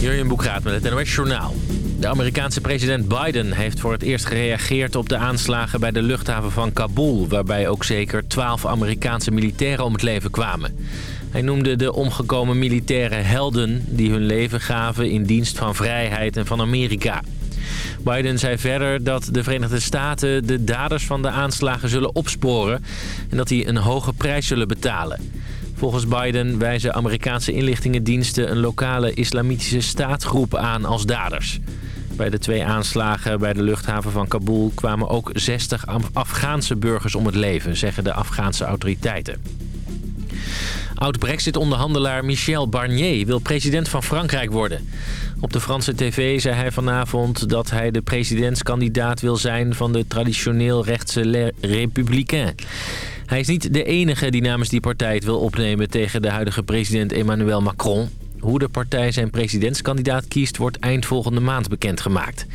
Jurjen Boekraat met het NOS Journaal. De Amerikaanse president Biden heeft voor het eerst gereageerd op de aanslagen bij de luchthaven van Kabul... waarbij ook zeker 12 Amerikaanse militairen om het leven kwamen. Hij noemde de omgekomen militairen helden die hun leven gaven in dienst van vrijheid en van Amerika. Biden zei verder dat de Verenigde Staten de daders van de aanslagen zullen opsporen... en dat die een hoge prijs zullen betalen. Volgens Biden wijzen Amerikaanse inlichtingendiensten een lokale islamitische staatsgroep aan als daders. Bij de twee aanslagen bij de luchthaven van Kabul kwamen ook 60 Afghaanse burgers om het leven, zeggen de Afghaanse autoriteiten. Oud-Brexit-onderhandelaar Michel Barnier wil president van Frankrijk worden. Op de Franse tv zei hij vanavond dat hij de presidentskandidaat wil zijn van de traditioneel rechtse Républicain. Hij is niet de enige die namens die partij het wil opnemen tegen de huidige president Emmanuel Macron. Hoe de partij zijn presidentskandidaat kiest wordt eind volgende maand bekendgemaakt.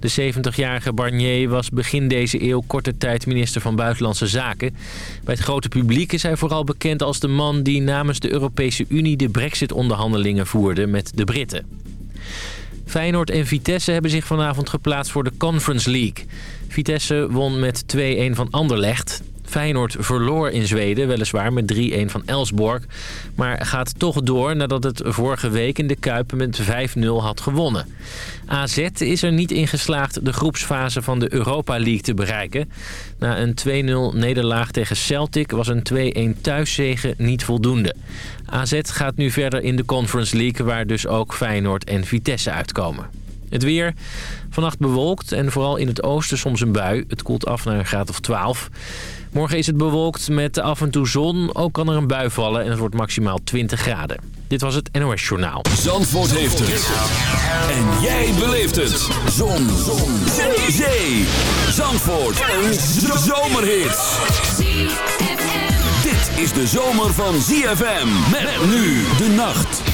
De 70-jarige Barnier was begin deze eeuw korte tijd minister van Buitenlandse Zaken. Bij het grote publiek is hij vooral bekend als de man die namens de Europese Unie de brexit-onderhandelingen voerde met de Britten. Feyenoord en Vitesse hebben zich vanavond geplaatst voor de Conference League. Vitesse won met 2-1 van Anderlecht. Feyenoord verloor in Zweden, weliswaar met 3-1 van Elsborg. Maar gaat toch door nadat het vorige week in de Kuip met 5-0 had gewonnen. AZ is er niet in geslaagd de groepsfase van de Europa League te bereiken. Na een 2-0 nederlaag tegen Celtic was een 2-1 thuiszegen niet voldoende. AZ gaat nu verder in de Conference League waar dus ook Feyenoord en Vitesse uitkomen. Het weer. Vannacht bewolkt en vooral in het oosten soms een bui. Het koelt af naar een graad of 12. Morgen is het bewolkt met af en toe zon. Ook kan er een bui vallen en het wordt maximaal 20 graden. Dit was het NOS Journaal. Zandvoort heeft het. En jij beleeft het. Zon. zon. Zee. Zee. Zandvoort. Een zomerhit. Dit is de zomer van ZFM. Met nu de nacht.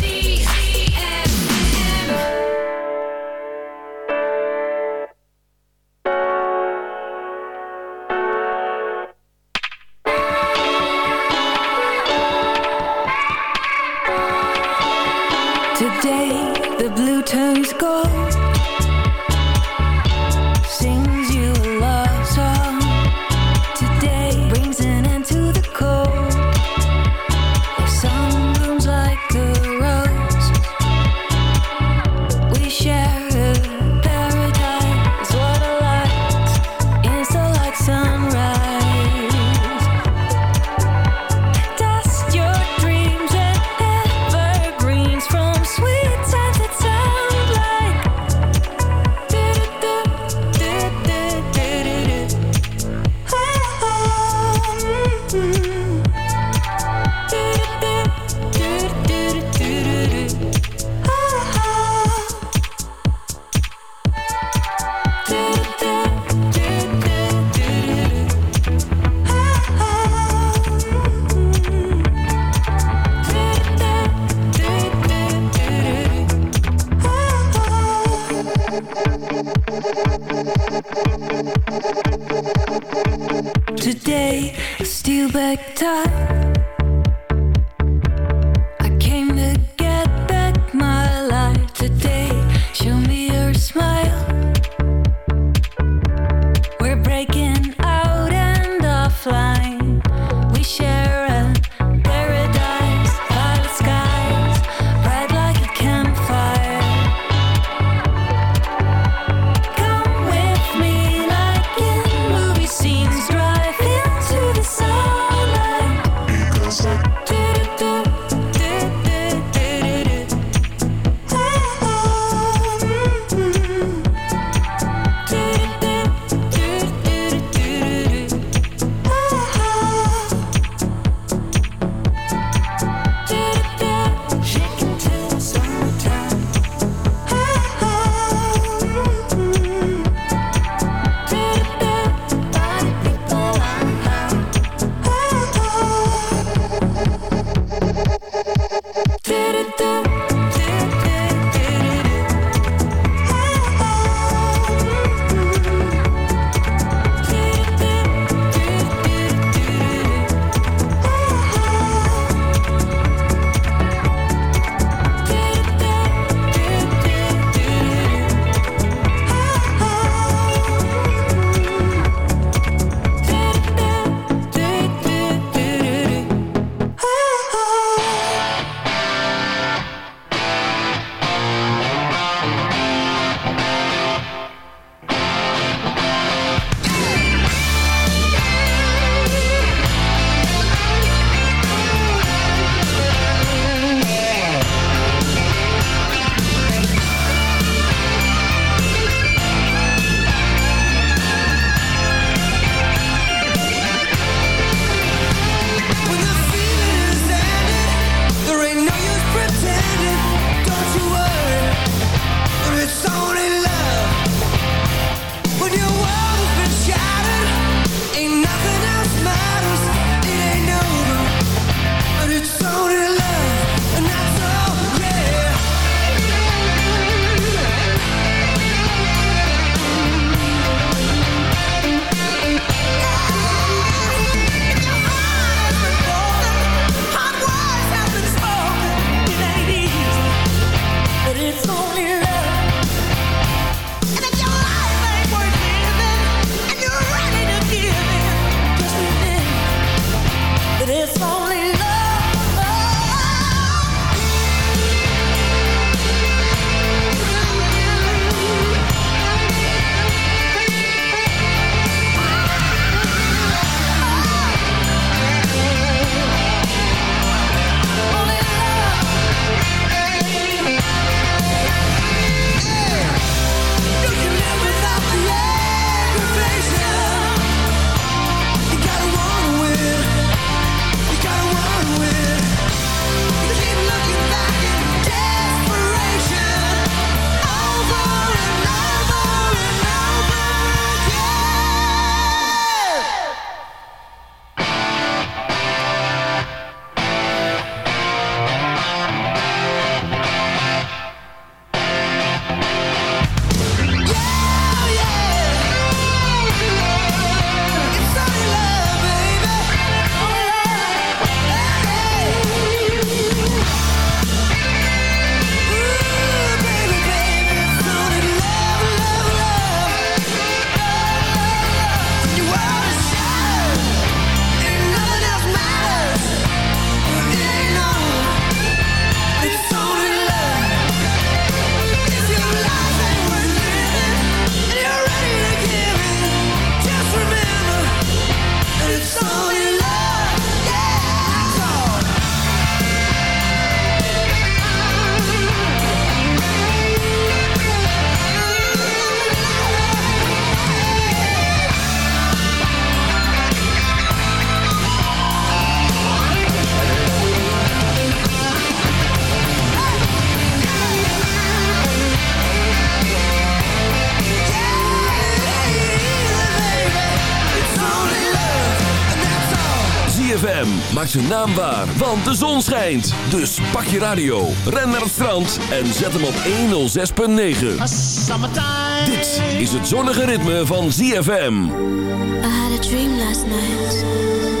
zijn naam waar, want de zon schijnt. Dus pak je radio, ren naar het strand en zet hem op 106.9. Dit is het zonnige ritme van ZFM. I had a dream last night.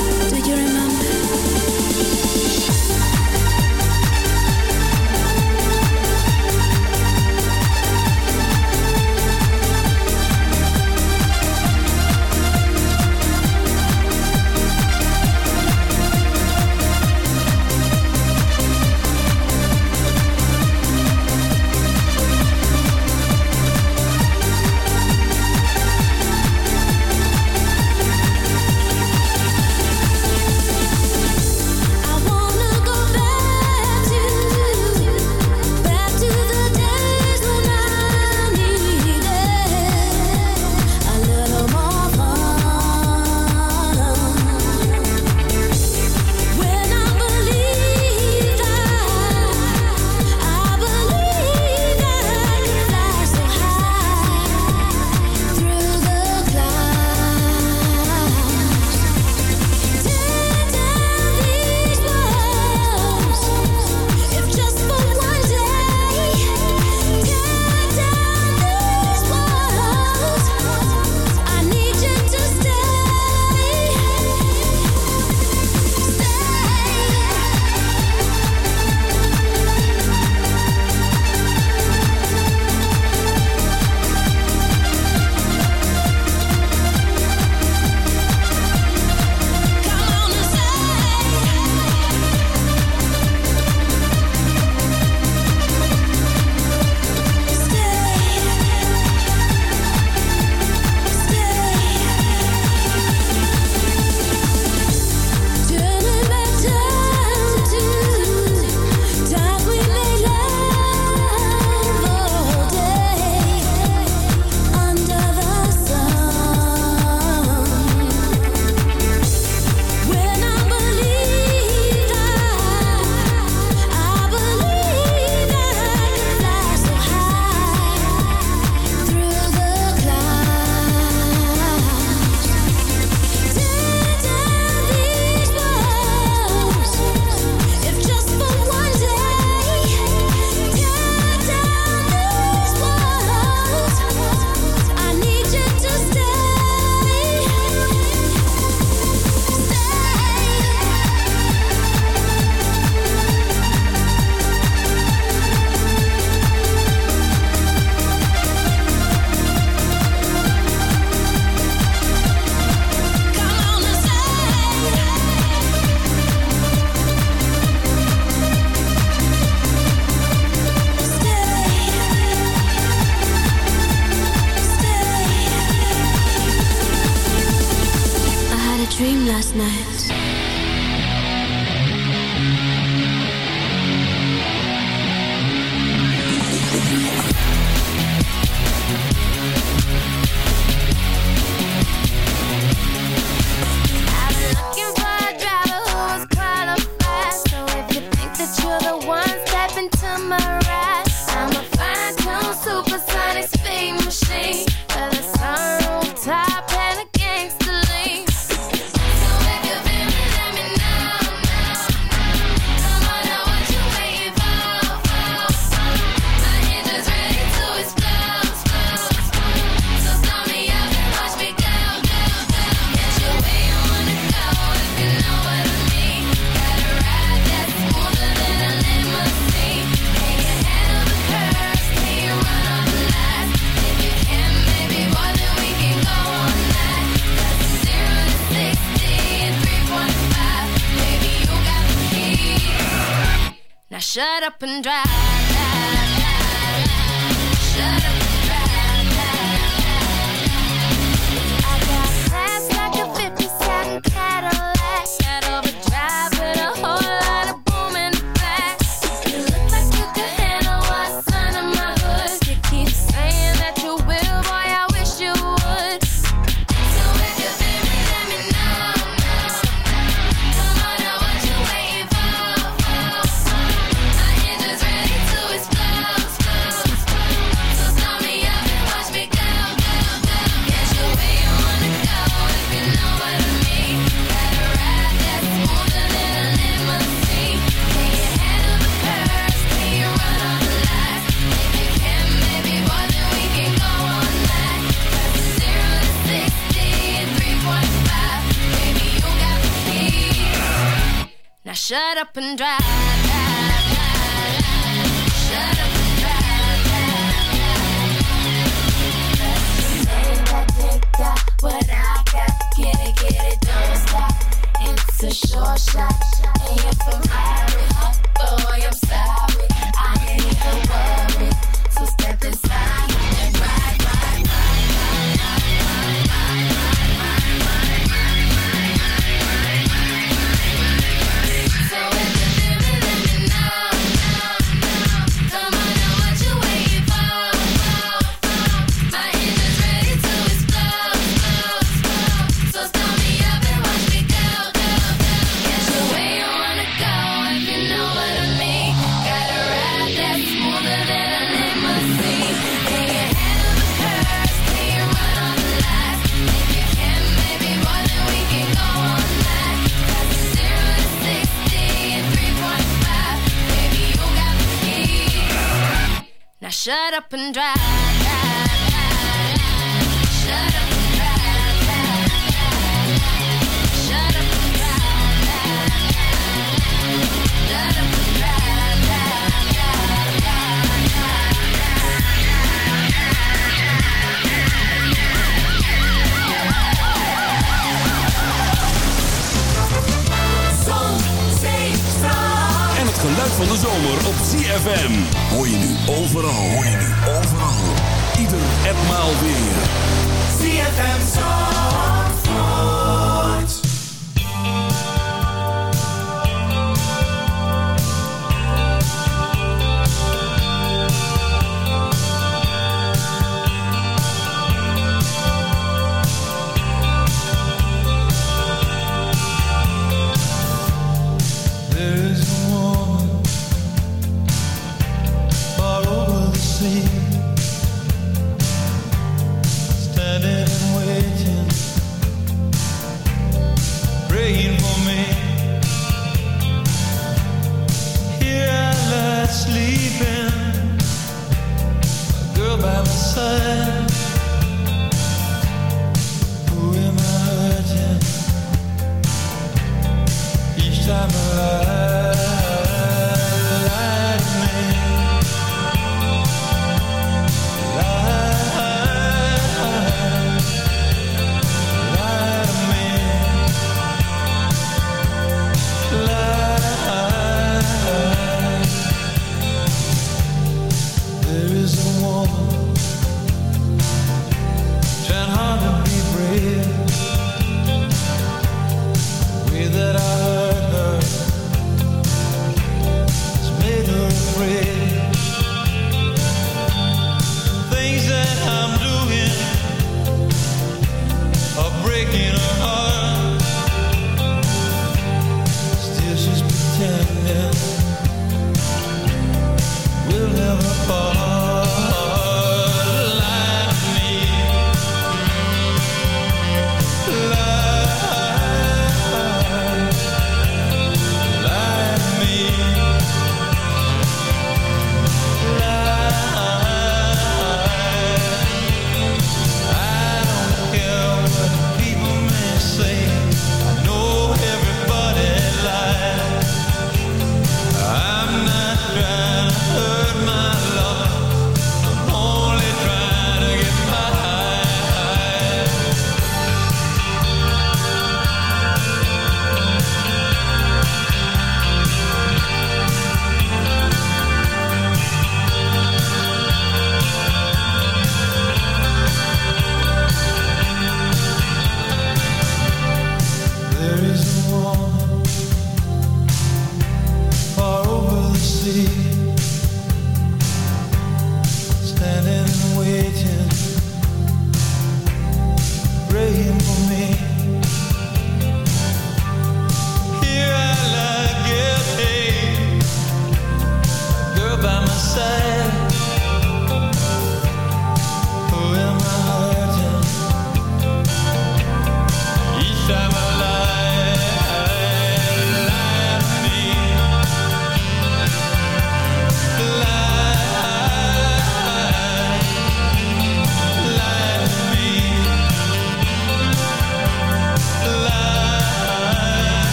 Up and drive.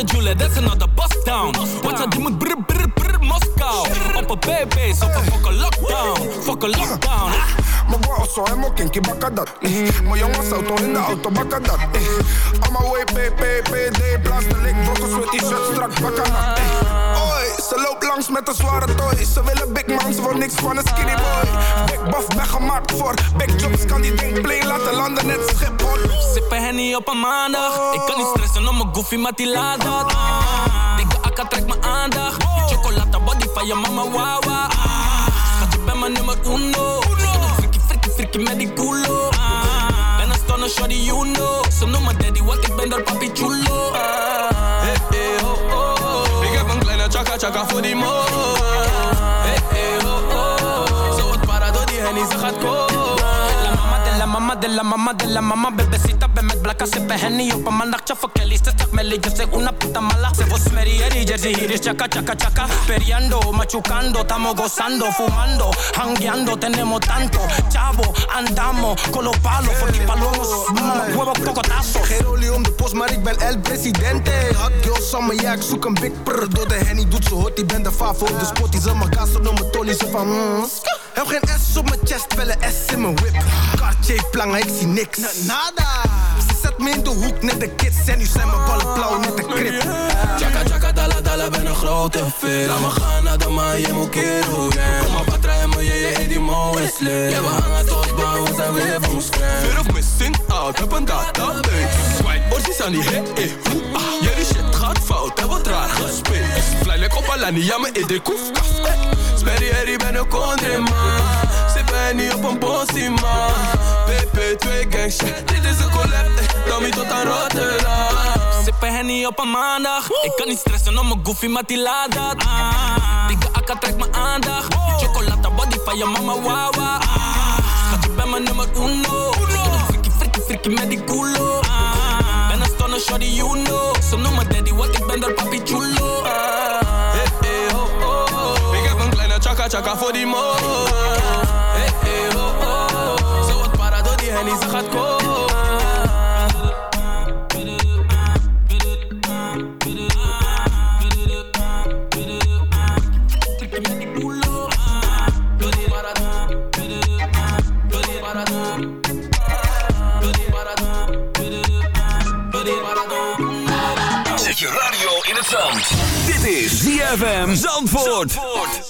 De Jule, that's another bust down. Wat ze die moet brr brr brr Moskou. Op een baby's, op een fucking lockdown. Fucking lockdown. Mijn bro zo helemaal kinky bakken dat. Mijn jongens auto in de auto bakken dat. Allemaal way PPPD, blaas de lik, brokkels met die shirt strak bakken dat. Eh. Oi, ze loopt langs met een zware toy. Ze willen big man, ze wil niks van een skinny boy. Big buff, ben gemaakt voor big jobs, kan die ding play laten landen net Schiphol. Sippen Henny op een maandag. Ik kan niet stressen om mijn goofy, maar die laat dat. Ah. Dikke akka trekt mijn aandacht. Body je mama, wawa. Ah. Schat, je bent mijn nummer uno. Frikkie, frikkie, frikkie met die culo. Ah. Ben een stunner, shorty, you know. Ze noemen daddy, want ik ben dat papi chulo. Ah. Hey, hey, oh, oh, oh. Ik heb een kleine chaka chaka voor die mo. Hey, hey, oh, oh. Zo wat para door die hennie, ze gaat komen. De la mama de la mama Bebecita, ven met blakka, sippen Henny op een maandag Tjaffa Kelly, ze zegt Melly, yo soy una puta mala Se vos merieri, jersey hier is chaka chaka chaka Periando, machucando, estamos gozando Fumando, hangueando, tenemos tanto Chavo, andamos con los palos Voor die palomos, mm, huevo cocotazo Geen olie om de post, maar ik ben El Presidente. Hot girl summer, ja, ik zoek een big prr. Door de henny doet ze hot, die ben de favo de spot. Die ze mijn gas op mijn tolly, ze van mm. Heb geen S op mijn chest, wel een S in mijn whip. Cartier ik zie niks. Nada. Ze zet me in de hoek, net de kids. En nu zijn mijn ballen blauw, net de krip. Chaka chaka dala dala, ben een grote fit. Laat me gaan naar de maan, je moet kero, yeah. Kom maar patra en me, je je die mo is lit. Ja, we hangen tot baan, we zijn weer van scherm. Fear of missing out, heb een database. Swipe, orsies aan die hit, eh, hoe, ah. Jullie shit gaat fout, heb wat raar gespeeld. Fly like op Alani, ja, in de koef, kaf, eh. Sperry, herrie, ben een kondre, man. Ze ben niet op een bossie, man. PP2 gang shit, dit is een collab. Tommy tot aan Rotterdam. Sippen Henny op een maandag Ik kan niet stressen om mijn goofy, maar die laat dat ah. Dikke akka trekt mijn aandacht Chocolata body van je mama, wawa ah. Schat, je bent mijn nummer uno Frikkie, frikkie, frikkie met die culo ah. Ben een stunner, shorty, you know Ze noemen daddy, want ik ben dat papi chulo ah. Hey, hey, oh, oh, oh. Ik heb een kleine chaka chaka voor die mo. Hennie, ze gaat komen. Zet je radio in het zand. Dit is ZFM Zandvoort. Nothing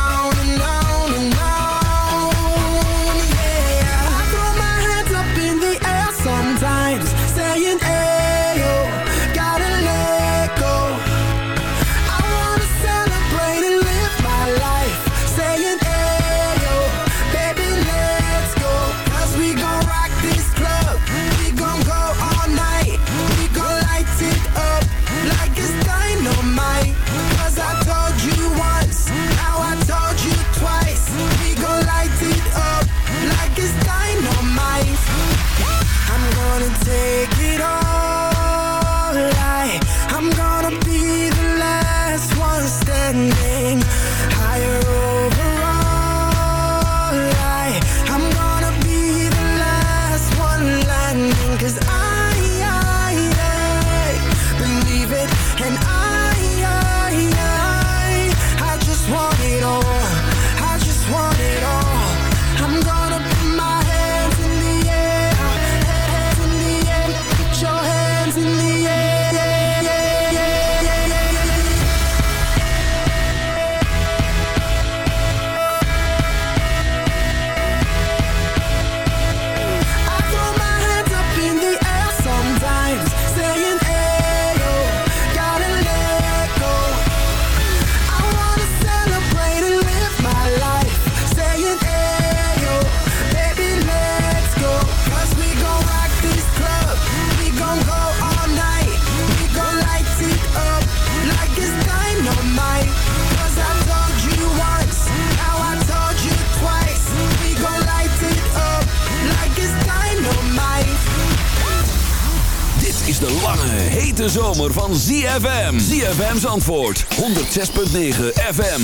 zomer van ZFM. ZFM's antwoord, 106.9 FM.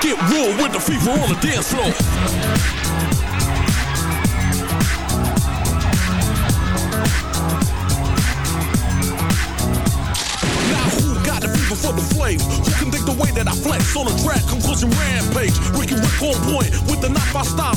Get real with the fever on the dance floor. On a track? Conclusion rampage. Ricky Rick on point with the knife I stop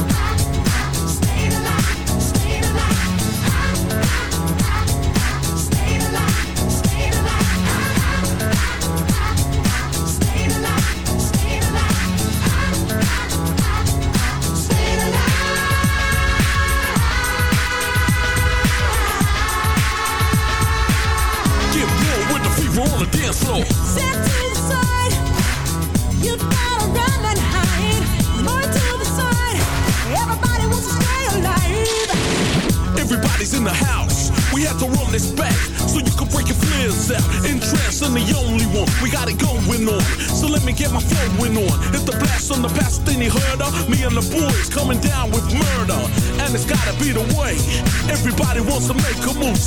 Get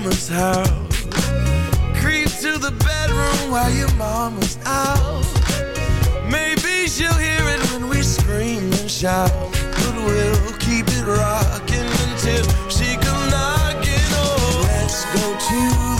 Mama's house. Creep to the bedroom while your mama's out. Maybe she'll hear it when we scream and shout. But we'll keep it rocking until she come knocking. Oh, let's go to